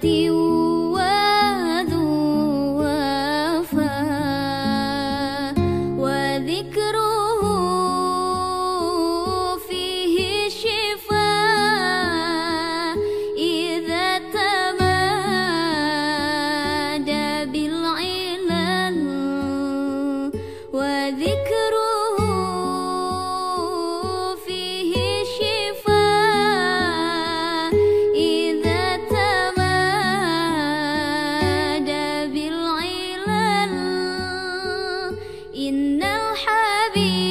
第五。بالعلل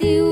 deu